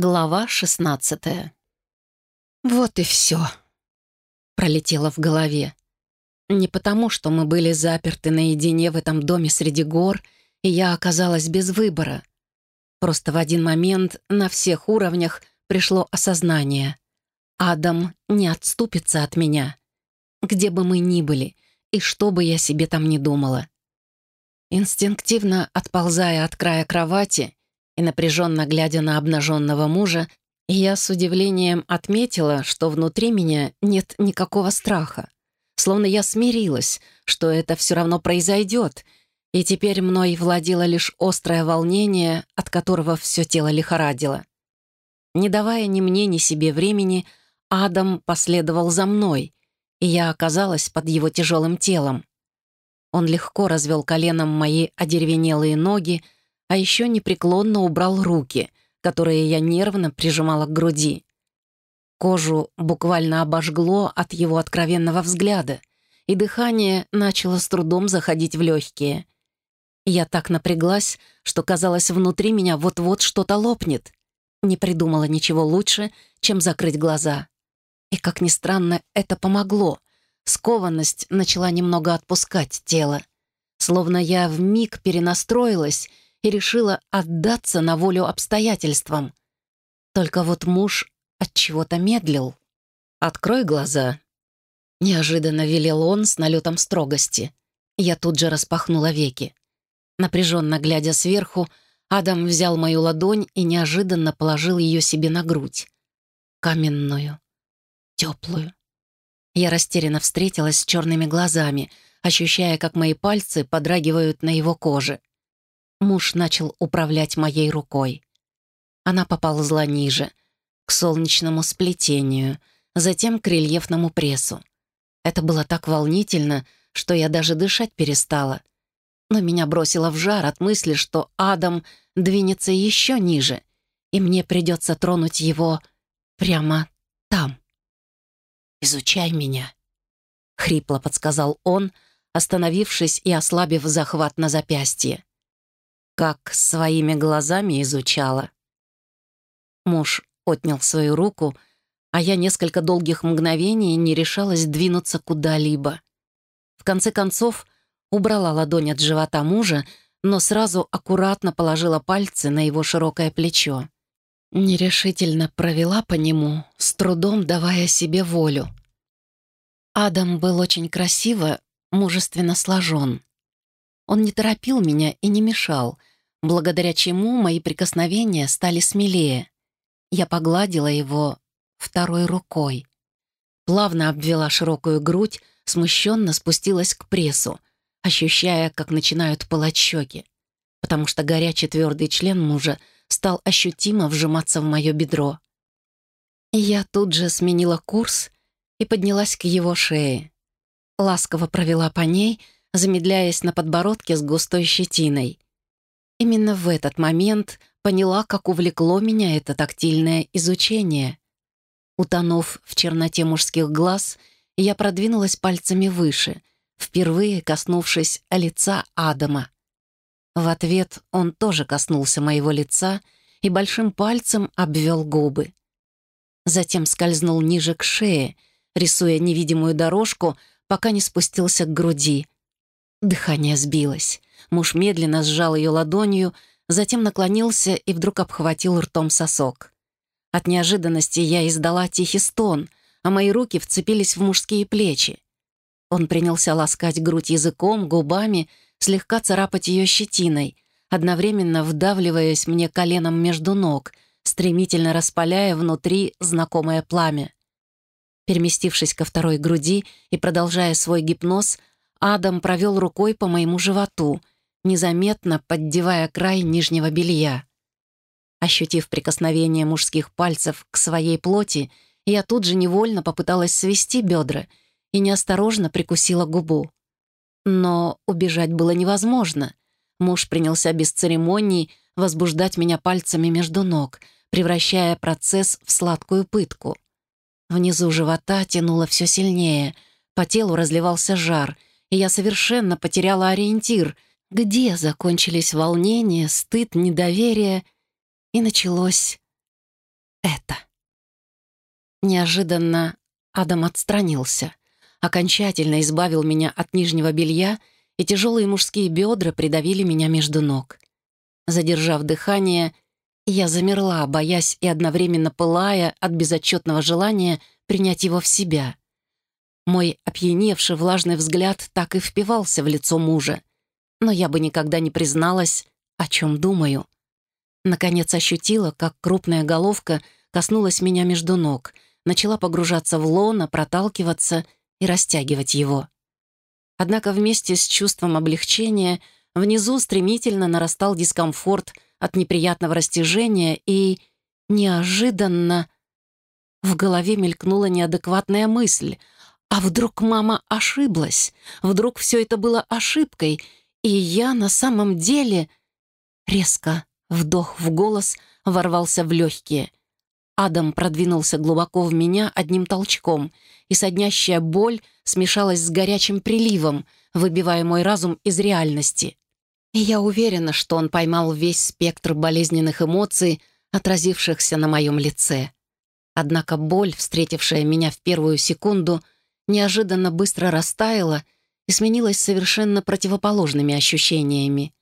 Глава шестнадцатая. «Вот и все», — пролетело в голове. Не потому, что мы были заперты наедине в этом доме среди гор, и я оказалась без выбора. Просто в один момент на всех уровнях пришло осознание. Адам не отступится от меня, где бы мы ни были, и что бы я себе там ни думала. Инстинктивно отползая от края кровати, и напряженно глядя на обнаженного мужа, я с удивлением отметила, что внутри меня нет никакого страха. Словно я смирилась, что это все равно произойдет, и теперь мной владело лишь острое волнение, от которого все тело лихорадило. Не давая ни мне, ни себе времени, Адам последовал за мной, и я оказалась под его тяжелым телом. Он легко развел коленом мои одеревенелые ноги, а еще непреклонно убрал руки, которые я нервно прижимала к груди. Кожу буквально обожгло от его откровенного взгляда, и дыхание начало с трудом заходить в легкие. Я так напряглась, что казалось, внутри меня вот-вот что-то лопнет. Не придумала ничего лучше, чем закрыть глаза. И, как ни странно, это помогло. Скованность начала немного отпускать тело. Словно я в миг перенастроилась — и решила отдаться на волю обстоятельствам. Только вот муж от чего-то медлил. «Открой глаза», — неожиданно велел он с налетом строгости. Я тут же распахнула веки. Напряженно глядя сверху, Адам взял мою ладонь и неожиданно положил ее себе на грудь. Каменную, теплую. Я растерянно встретилась с черными глазами, ощущая, как мои пальцы подрагивают на его коже. Муж начал управлять моей рукой. Она поползла ниже, к солнечному сплетению, затем к рельефному прессу. Это было так волнительно, что я даже дышать перестала. Но меня бросило в жар от мысли, что Адам двинется еще ниже, и мне придется тронуть его прямо там. «Изучай меня», — хрипло подсказал он, остановившись и ослабив захват на запястье как своими глазами изучала. Муж отнял свою руку, а я несколько долгих мгновений не решалась двинуться куда-либо. В конце концов, убрала ладонь от живота мужа, но сразу аккуратно положила пальцы на его широкое плечо. Нерешительно провела по нему, с трудом давая себе волю. Адам был очень красиво, мужественно сложен. Он не торопил меня и не мешал, благодаря чему мои прикосновения стали смелее. Я погладила его второй рукой. Плавно обвела широкую грудь, смущенно спустилась к прессу, ощущая, как начинают пылать щеки, потому что горячий твердый член мужа стал ощутимо вжиматься в мое бедро. я тут же сменила курс и поднялась к его шее. Ласково провела по ней, замедляясь на подбородке с густой щетиной — Именно в этот момент поняла, как увлекло меня это тактильное изучение. Утонув в черноте мужских глаз, я продвинулась пальцами выше, впервые коснувшись лица Адама. В ответ он тоже коснулся моего лица и большим пальцем обвел губы. Затем скользнул ниже к шее, рисуя невидимую дорожку, пока не спустился к груди. Дыхание сбилось. Муж медленно сжал ее ладонью, затем наклонился и вдруг обхватил ртом сосок. От неожиданности я издала тихий стон, а мои руки вцепились в мужские плечи. Он принялся ласкать грудь языком, губами, слегка царапать ее щетиной, одновременно вдавливаясь мне коленом между ног, стремительно распаляя внутри знакомое пламя. Переместившись ко второй груди и продолжая свой гипноз, Адам провел рукой по моему животу, незаметно поддевая край нижнего белья. Ощутив прикосновение мужских пальцев к своей плоти, я тут же невольно попыталась свести бедра и неосторожно прикусила губу. Но убежать было невозможно. Муж принялся без церемоний возбуждать меня пальцами между ног, превращая процесс в сладкую пытку. Внизу живота тянуло все сильнее, по телу разливался жар — и я совершенно потеряла ориентир, где закончились волнение, стыд, недоверие, и началось это. Неожиданно Адам отстранился, окончательно избавил меня от нижнего белья, и тяжелые мужские бедра придавили меня между ног. Задержав дыхание, я замерла, боясь и одновременно пылая от безотчетного желания принять его в себя. Мой опьяневший влажный взгляд так и впивался в лицо мужа, но я бы никогда не призналась, о чем думаю. Наконец ощутила, как крупная головка коснулась меня между ног, начала погружаться в лоно, проталкиваться и растягивать его. Однако вместе с чувством облегчения внизу стремительно нарастал дискомфорт от неприятного растяжения и неожиданно в голове мелькнула неадекватная мысль. А вдруг мама ошиблась? Вдруг все это было ошибкой, и я на самом деле... Резко вдох в голос ворвался в легкие. Адам продвинулся глубоко в меня одним толчком, и соднящая боль смешалась с горячим приливом, выбивая мой разум из реальности. И я уверена, что он поймал весь спектр болезненных эмоций, отразившихся на моем лице. Однако боль, встретившая меня в первую секунду, неожиданно быстро растаяла и сменилась совершенно противоположными ощущениями.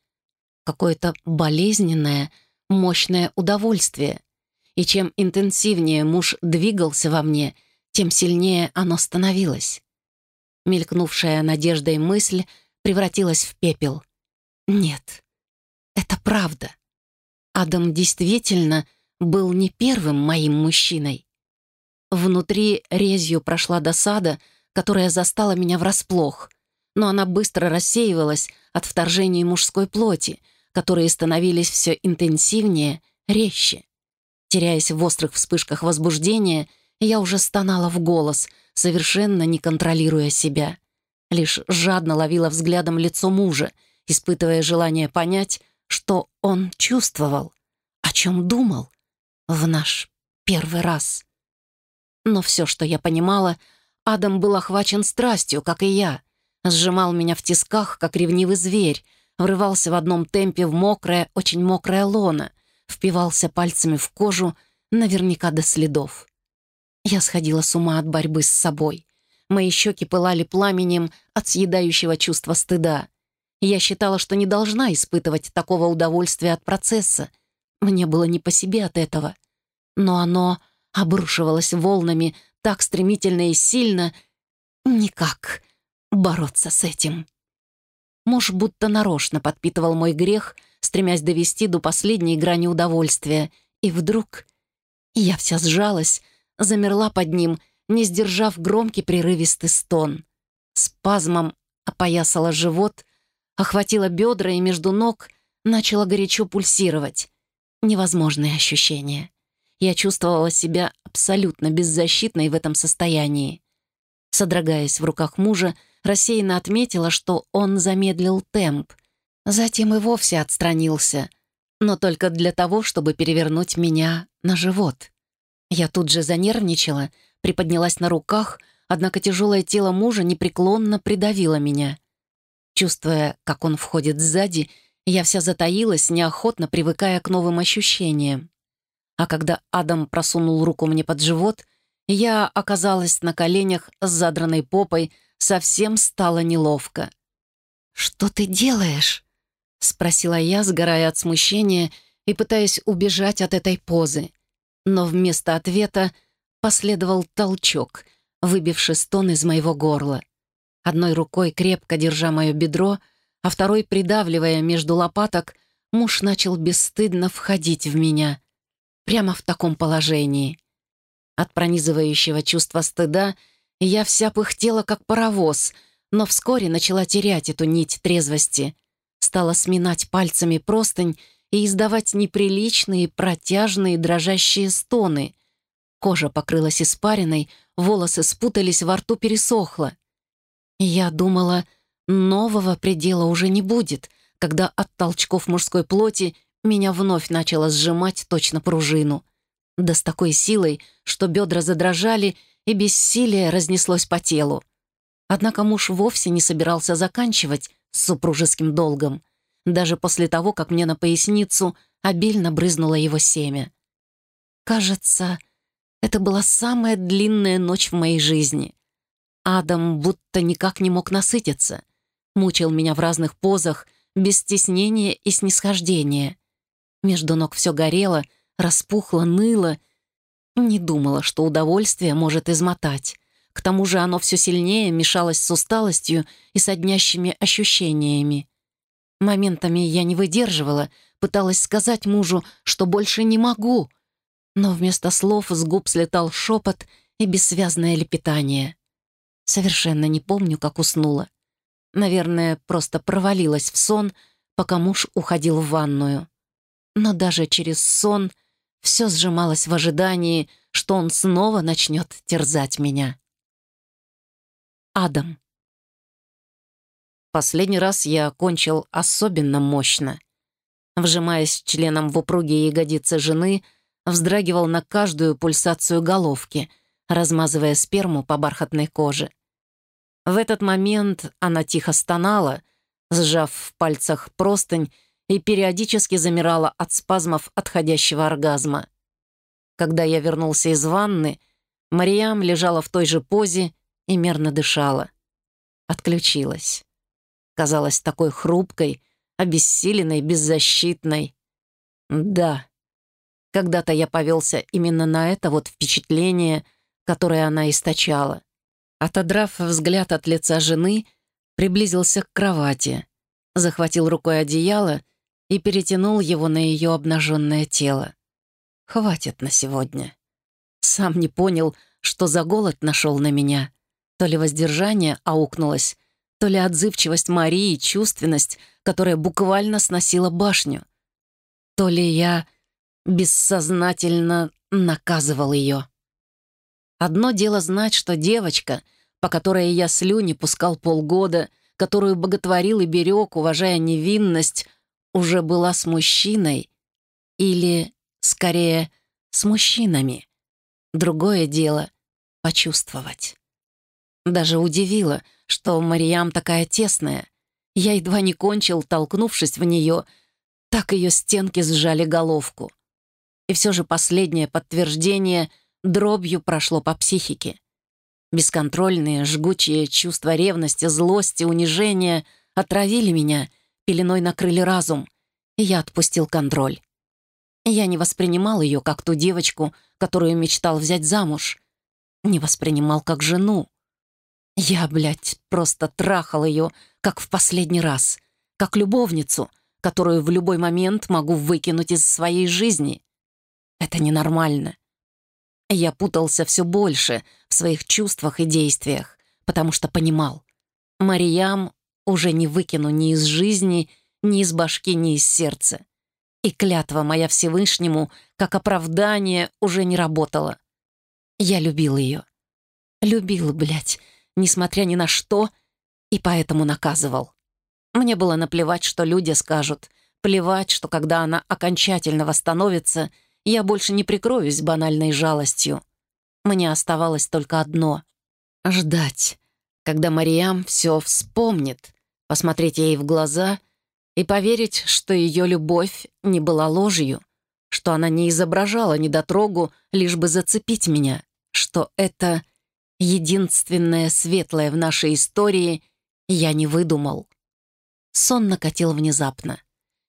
Какое-то болезненное, мощное удовольствие. И чем интенсивнее муж двигался во мне, тем сильнее оно становилось. Мелькнувшая надеждой мысль превратилась в пепел. Нет, это правда. Адам действительно был не первым моим мужчиной. Внутри резью прошла досада, которая застала меня врасплох но она быстро рассеивалась от вторжений мужской плоти, которые становились все интенсивнее, резче. Теряясь в острых вспышках возбуждения, я уже стонала в голос, совершенно не контролируя себя. Лишь жадно ловила взглядом лицо мужа, испытывая желание понять, что он чувствовал, о чем думал в наш первый раз. Но все, что я понимала, Адам был охвачен страстью, как и я, сжимал меня в тисках, как ревнивый зверь, врывался в одном темпе в мокрое, очень мокрое лоно, впивался пальцами в кожу, наверняка до следов. Я сходила с ума от борьбы с собой. Мои щеки пылали пламенем от съедающего чувства стыда. Я считала, что не должна испытывать такого удовольствия от процесса. Мне было не по себе от этого. Но оно обрушивалось волнами так стремительно и сильно. Никак бороться с этим. Муж будто нарочно подпитывал мой грех, стремясь довести до последней грани удовольствия. И вдруг я вся сжалась, замерла под ним, не сдержав громкий прерывистый стон. Спазмом опоясала живот, охватила бедра и между ног начала горячо пульсировать. Невозможные ощущения. Я чувствовала себя абсолютно беззащитной в этом состоянии. Содрогаясь в руках мужа, рассеянно отметила, что он замедлил темп. Затем и вовсе отстранился, но только для того, чтобы перевернуть меня на живот. Я тут же занервничала, приподнялась на руках, однако тяжелое тело мужа непреклонно придавило меня. Чувствуя, как он входит сзади, я вся затаилась, неохотно привыкая к новым ощущениям. А когда Адам просунул руку мне под живот, я оказалась на коленях с задранной попой, совсем стало неловко. «Что ты делаешь?» — спросила я, сгорая от смущения и пытаясь убежать от этой позы. Но вместо ответа последовал толчок, выбивший стон из моего горла. Одной рукой крепко держа мое бедро, а второй придавливая между лопаток, муж начал бесстыдно входить в меня. Прямо в таком положении. От пронизывающего чувства стыда — я вся пыхтела, как паровоз, но вскоре начала терять эту нить трезвости. Стала сминать пальцами простынь и издавать неприличные, протяжные, дрожащие стоны. Кожа покрылась испариной, волосы спутались, во рту пересохло. Я думала, нового предела уже не будет, когда от толчков мужской плоти меня вновь начало сжимать точно пружину. Да с такой силой, что бедра задрожали, и бессилие разнеслось по телу. Однако муж вовсе не собирался заканчивать с супружеским долгом, даже после того, как мне на поясницу обильно брызнуло его семя. Кажется, это была самая длинная ночь в моей жизни. Адам будто никак не мог насытиться. Мучил меня в разных позах, без стеснения и снисхождения. Между ног все горело, распухло, ныло. Не думала, что удовольствие может измотать. К тому же оно все сильнее мешалось с усталостью и с однящими ощущениями. Моментами я не выдерживала, пыталась сказать мужу, что больше не могу, но вместо слов с губ слетал шепот и бессвязное лепетание. Совершенно не помню, как уснула. Наверное, просто провалилась в сон, пока муж уходил в ванную. Но даже через сон все сжималось в ожидании, что он снова начнет терзать меня. Адам. Последний раз я кончил особенно мощно. Вжимаясь членом в упругие ягодицы жены, вздрагивал на каждую пульсацию головки, размазывая сперму по бархатной коже. В этот момент она тихо стонала, сжав в пальцах простынь и периодически замирала от спазмов отходящего оргазма. Когда я вернулся из ванны, Мариам лежала в той же позе и мерно дышала. Отключилась. Казалась такой хрупкой, обессиленной, беззащитной. Да, когда-то я повелся именно на это вот впечатление, которое она источала. Отодрав взгляд от лица жены, приблизился к кровати, захватил рукой одеяло и перетянул его на ее обнаженное тело. Хватит на сегодня. Сам не понял, что за голод нашел на меня. То ли воздержание аукнулось, то ли отзывчивость Марии и чувственность, которая буквально сносила башню. То ли я бессознательно наказывал ее. Одно дело знать, что девочка, по которой я слюни пускал полгода, которую боготворил и берег, уважая невинность, уже была с мужчиной или, скорее, с мужчинами. Другое дело — почувствовать. Даже удивило, что Мариям такая тесная. Я едва не кончил, толкнувшись в нее, так ее стенки сжали головку. И все же последнее подтверждение — дробью прошло по психике. Бесконтрольные, жгучие чувства ревности, злости, унижения отравили меня, пеленой накрыли разум, и я отпустил контроль. Я не воспринимал ее как ту девочку, которую мечтал взять замуж. Не воспринимал как жену. Я, блядь, просто трахал ее, как в последний раз, как любовницу, которую в любой момент могу выкинуть из своей жизни. Это ненормально. Я путался все больше в своих чувствах и действиях, потому что понимал, Мариям уже не выкину ни из жизни, ни из башки, ни из сердца. И клятва моя Всевышнему, как оправдание, уже не работала. Я любил ее. Любил, блядь, несмотря ни на что, и поэтому наказывал. Мне было наплевать, что люди скажут, плевать, что когда она окончательно восстановится — я больше не прикроюсь банальной жалостью. Мне оставалось только одно — ждать, когда Мариам все вспомнит, посмотреть ей в глаза и поверить, что ее любовь не была ложью, что она не изображала недотрогу, лишь бы зацепить меня, что это единственное светлое в нашей истории я не выдумал. Сон накатил внезапно.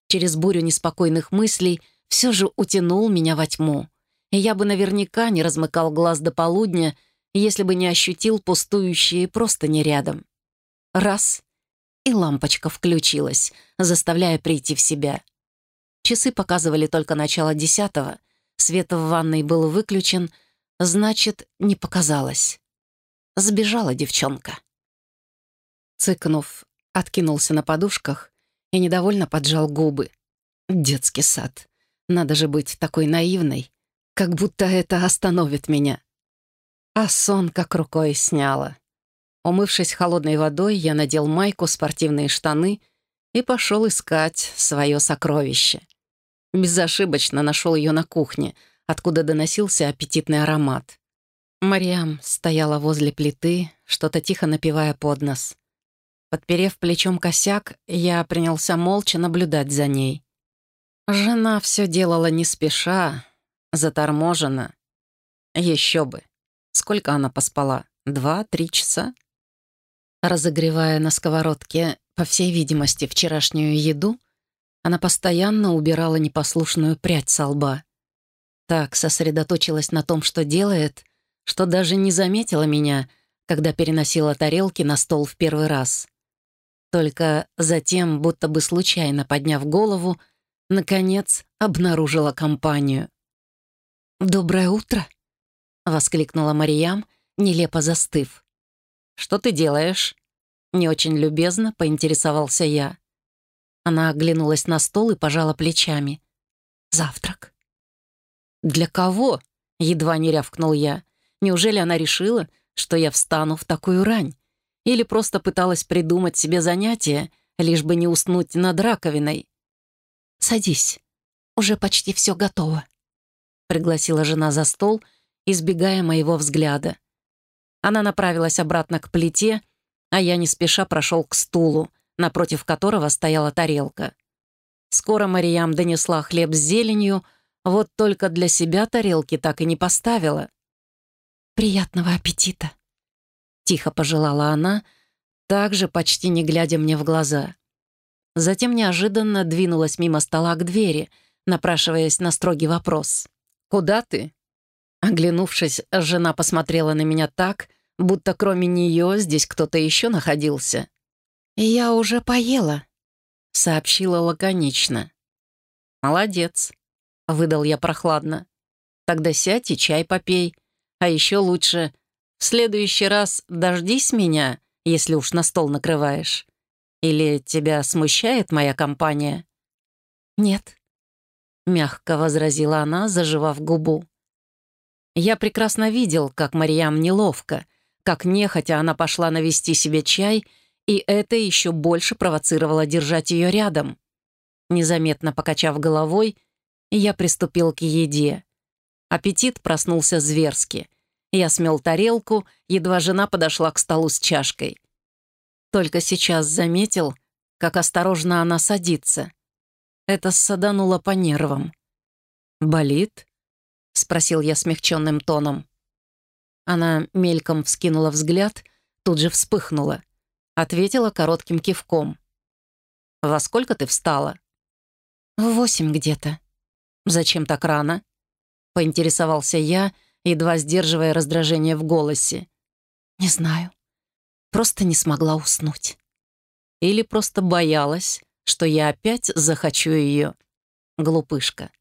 Через бурю неспокойных мыслей — все же утянул меня во тьму. И я бы наверняка не размыкал глаз до полудня, если бы не ощутил пустующие просто не рядом. Раз — и лампочка включилась, заставляя прийти в себя. Часы показывали только начало десятого, свет в ванной был выключен, значит, не показалось. Сбежала девчонка. Цыкнув, откинулся на подушках и недовольно поджал губы. Детский сад. Надо же быть такой наивной, как будто это остановит меня. А сон как рукой сняла. Умывшись холодной водой, я надел майку, спортивные штаны и пошел искать свое сокровище. Безошибочно нашел ее на кухне, откуда доносился аппетитный аромат. Мариам стояла возле плиты, что-то тихо напивая под нос. Подперев плечом косяк, я принялся молча наблюдать за ней. Жена все делала не спеша, Заторможена. Еще бы. Сколько она поспала? Два-три часа? Разогревая на сковородке, по всей видимости, вчерашнюю еду, она постоянно убирала непослушную прядь со лба. Так сосредоточилась на том, что делает, что даже не заметила меня, когда переносила тарелки на стол в первый раз. Только затем, будто бы случайно подняв голову, наконец обнаружила компанию. «Доброе утро!» — воскликнула Мариям, нелепо застыв. «Что ты делаешь?» Не очень любезно поинтересовался я. Она оглянулась на стол и пожала плечами. «Завтрак». «Для кого?» — едва не рявкнул я. «Неужели она решила, что я встану в такую рань? Или просто пыталась придумать себе занятие, лишь бы не уснуть над раковиной?» «Садись, уже почти все готово», — пригласила жена за стол, избегая моего взгляда. Она направилась обратно к плите, а я не спеша прошел к стулу, напротив которого стояла тарелка. Скоро Мариям донесла хлеб с зеленью, вот только для себя тарелки так и не поставила. «Приятного аппетита!» Тихо пожелала она, также почти не глядя мне в глаза. Затем неожиданно двинулась мимо стола к двери, напрашиваясь на строгий вопрос. «Куда ты?» Оглянувшись, жена посмотрела на меня так, будто кроме нее здесь кто-то еще находился. «Я уже поела», — сообщила лаконично. «Молодец», — выдал я прохладно. «Тогда сядь и чай попей. А еще лучше, в следующий раз дождись меня, если уж на стол накрываешь. Или тебя смущает моя компания?» «Нет», — мягко возразила она, заживав губу. Я прекрасно видел, как Марьям неловко, как нехотя она пошла навести себе чай, и это еще больше провоцировало держать ее рядом. Незаметно покачав головой, я приступил к еде. Аппетит проснулся зверски. Я смел тарелку, едва жена подошла к столу с чашкой. Только сейчас заметил, как осторожно она садится. Это садануло по нервам. «Болит?» — спросил я смягченным тоном. Она мельком вскинула взгляд, тут же вспыхнула. Ответила коротким кивком. «Во сколько ты встала?» «В восемь где-то». «Зачем так рано?» — поинтересовался я, едва сдерживая раздражение в голосе. «Не знаю. Просто не смогла уснуть». Или просто боялась, что я опять захочу ее. Глупышка.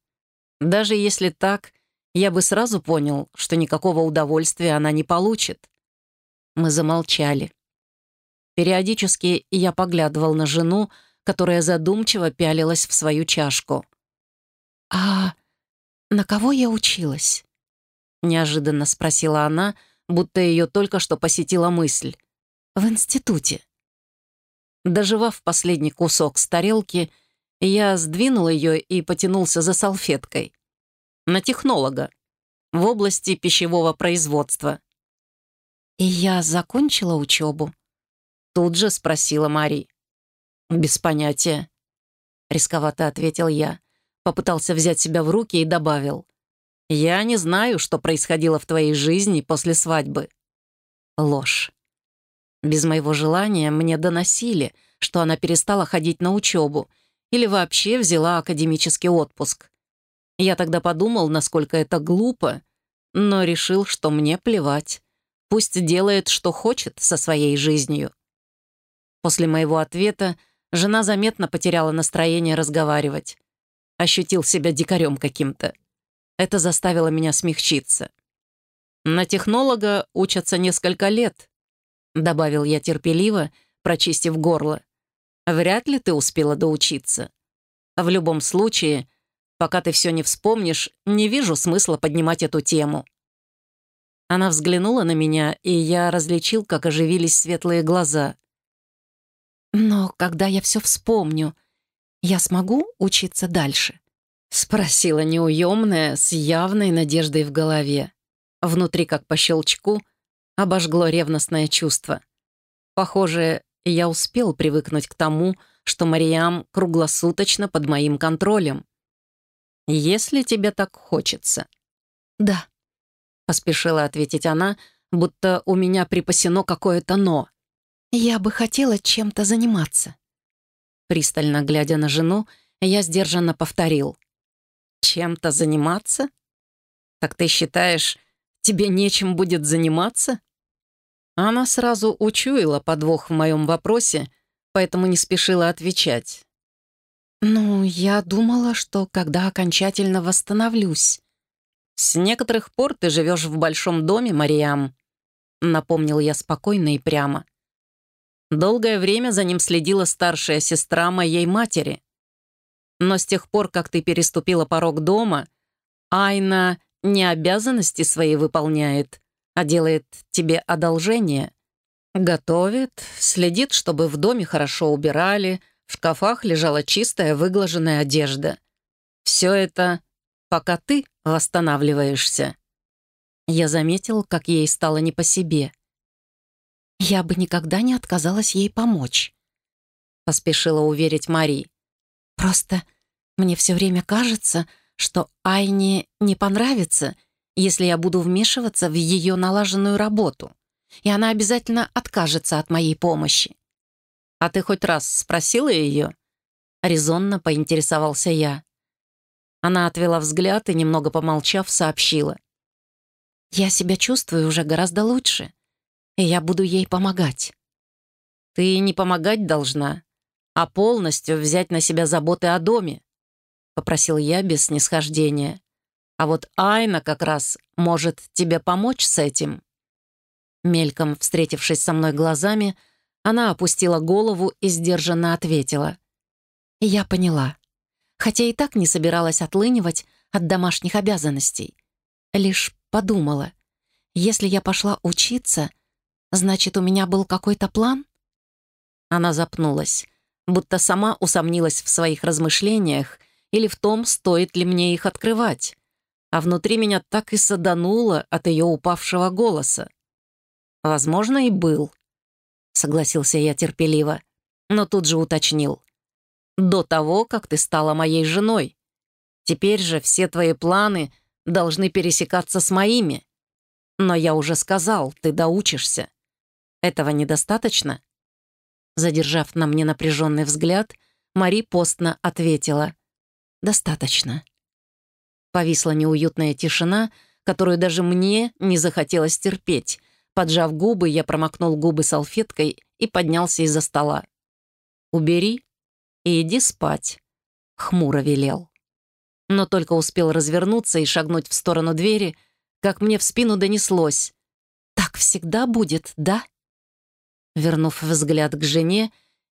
Даже если так, я бы сразу понял, что никакого удовольствия она не получит. Мы замолчали. Периодически я поглядывал на жену, которая задумчиво пялилась в свою чашку. «А на кого я училась?» — неожиданно спросила она, будто ее только что посетила мысль. «В институте». Доживав последний кусок с тарелки, я сдвинул ее и потянулся за салфеткой на технолога в области пищевого производства. «И я закончила учебу?» Тут же спросила Мари. «Без понятия», — рисковато ответил я. Попытался взять себя в руки и добавил. «Я не знаю, что происходило в твоей жизни после свадьбы». Ложь. Без моего желания мне доносили, что она перестала ходить на учебу или вообще взяла академический отпуск. Я тогда подумал, насколько это глупо, но решил, что мне плевать. Пусть делает, что хочет со своей жизнью. После моего ответа жена заметно потеряла настроение разговаривать. Ощутил себя дикарем каким-то. Это заставило меня смягчиться. «На технолога учатся несколько лет», — добавил я терпеливо, прочистив горло. «Вряд ли ты успела доучиться. В любом случае, Пока ты все не вспомнишь, не вижу смысла поднимать эту тему». Она взглянула на меня, и я различил, как оживились светлые глаза. «Но когда я все вспомню, я смогу учиться дальше?» — спросила неуемная, с явной надеждой в голове. Внутри, как по щелчку, обожгло ревностное чувство. Похоже, я успел привыкнуть к тому, что Мариам круглосуточно под моим контролем. «Если тебе так хочется», «Да», — поспешила ответить она, будто у меня припасено какое-то «но». «Я бы хотела чем-то заниматься». Пристально глядя на жену, я сдержанно повторил. «Чем-то заниматься? Так ты считаешь, тебе нечем будет заниматься?» Она сразу учуяла подвох в моем вопросе, поэтому не спешила отвечать. «Ну, я думала, что когда окончательно восстановлюсь...» «С некоторых пор ты живешь в большом доме, Мариам», — напомнил я спокойно и прямо. Долгое время за ним следила старшая сестра моей матери. Но с тех пор, как ты переступила порог дома, Айна не обязанности свои выполняет, а делает тебе одолжение. Готовит, следит, чтобы в доме хорошо убирали, в шкафах лежала чистая выглаженная одежда. Все это пока ты восстанавливаешься. Я заметил, как ей стало не по себе. «Я бы никогда не отказалась ей помочь», — поспешила уверить Мари. «Просто мне все время кажется, что Айне не понравится, если я буду вмешиваться в ее налаженную работу, и она обязательно откажется от моей помощи. «А ты хоть раз спросила ее?» Резонно поинтересовался я. Она отвела взгляд и, немного помолчав, сообщила. «Я себя чувствую уже гораздо лучше, и я буду ей помогать». «Ты не помогать должна, а полностью взять на себя заботы о доме», попросил я без снисхождения. «А вот Айна как раз может тебе помочь с этим». Мельком встретившись со мной глазами, она опустила голову и сдержанно ответила. «Я поняла. Хотя и так не собиралась отлынивать от домашних обязанностей. Лишь подумала, если я пошла учиться, значит, у меня был какой-то план?» Она запнулась, будто сама усомнилась в своих размышлениях или в том, стоит ли мне их открывать. А внутри меня так и садануло от ее упавшего голоса. Возможно, и был согласился я терпеливо, но тут же уточнил. «До того, как ты стала моей женой. Теперь же все твои планы должны пересекаться с моими. Но я уже сказал, ты доучишься. Этого недостаточно?» Задержав на мне напряженный взгляд, Мари постно ответила. «Достаточно». Повисла неуютная тишина, которую даже мне не захотелось терпеть, Поджав губы, я промокнул губы салфеткой и поднялся из-за стола. «Убери и иди спать», — хмуро велел. Но только успел развернуться и шагнуть в сторону двери, как мне в спину донеслось. «Так всегда будет, да?» Вернув взгляд к жене,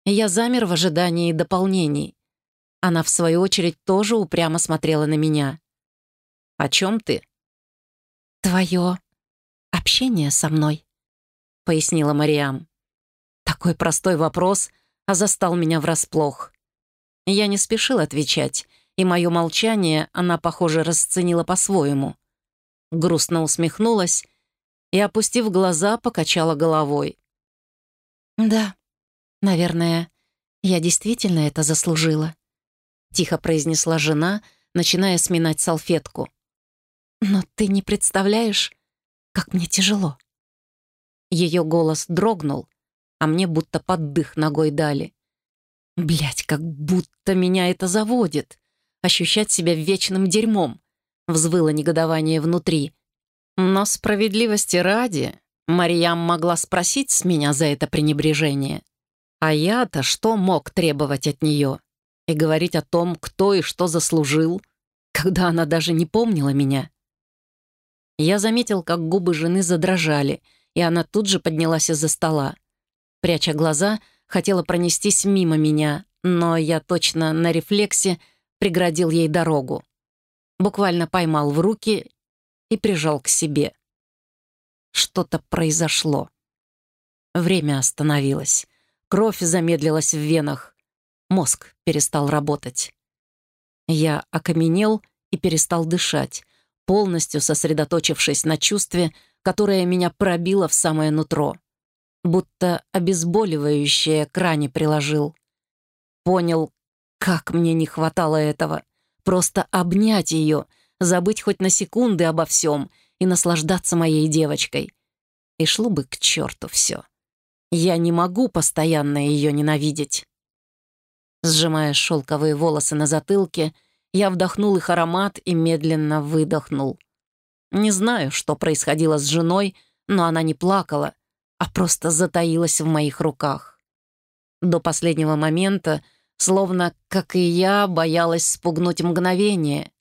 я замер в ожидании дополнений. Она, в свою очередь, тоже упрямо смотрела на меня. «О чем ты?» «Твое общение со мной», — пояснила Мариам. Такой простой вопрос, а застал меня врасплох. Я не спешил отвечать, и мое молчание она, похоже, расценила по-своему. Грустно усмехнулась и, опустив глаза, покачала головой. «Да, наверное, я действительно это заслужила», — тихо произнесла жена, начиная сминать салфетку. «Но ты не представляешь, как мне тяжело. Ее голос дрогнул, а мне будто поддых ногой дали. Блять, как будто меня это заводит. Ощущать себя вечным дерьмом. Взвыло негодование внутри. Но справедливости ради, Марьям могла спросить с меня за это пренебрежение. А я-то что мог требовать от нее? И говорить о том, кто и что заслужил, когда она даже не помнила меня? Я заметил, как губы жены задрожали, и она тут же поднялась из-за стола. Пряча глаза, хотела пронестись мимо меня, но я точно на рефлексе преградил ей дорогу. Буквально поймал в руки и прижал к себе. Что-то произошло. Время остановилось. Кровь замедлилась в венах. Мозг перестал работать. Я окаменел и перестал дышать, полностью сосредоточившись на чувстве, которое меня пробило в самое нутро. Будто обезболивающее к ране приложил. Понял, как мне не хватало этого. Просто обнять ее, забыть хоть на секунды обо всем и наслаждаться моей девочкой. И шло бы к черту все. Я не могу постоянно ее ненавидеть. Сжимая шелковые волосы на затылке, я вдохнул их аромат и медленно выдохнул. Не знаю, что происходило с женой, но она не плакала, а просто затаилась в моих руках. До последнего момента, словно, как и я, боялась спугнуть мгновение.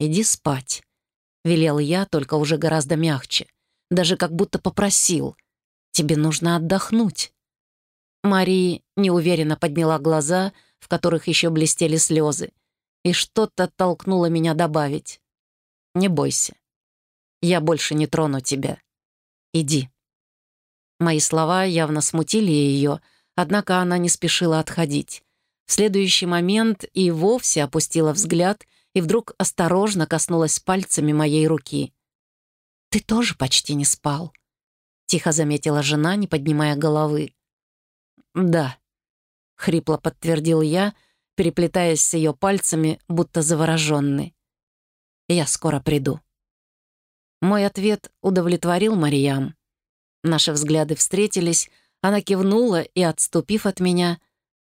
«Иди спать», — велел я, только уже гораздо мягче, даже как будто попросил. «Тебе нужно отдохнуть». Мари неуверенно подняла глаза, в которых еще блестели слезы, и что-то толкнуло меня добавить. «Не бойся. Я больше не трону тебя. Иди». Мои слова явно смутили ее, однако она не спешила отходить. В следующий момент и вовсе опустила взгляд и вдруг осторожно коснулась пальцами моей руки. «Ты тоже почти не спал», — тихо заметила жена, не поднимая головы. «Да», — хрипло подтвердил я, переплетаясь с ее пальцами, будто завороженный. «Я скоро приду». Мой ответ удовлетворил Мариям. Наши взгляды встретились, она кивнула и, отступив от меня,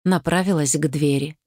направилась к двери.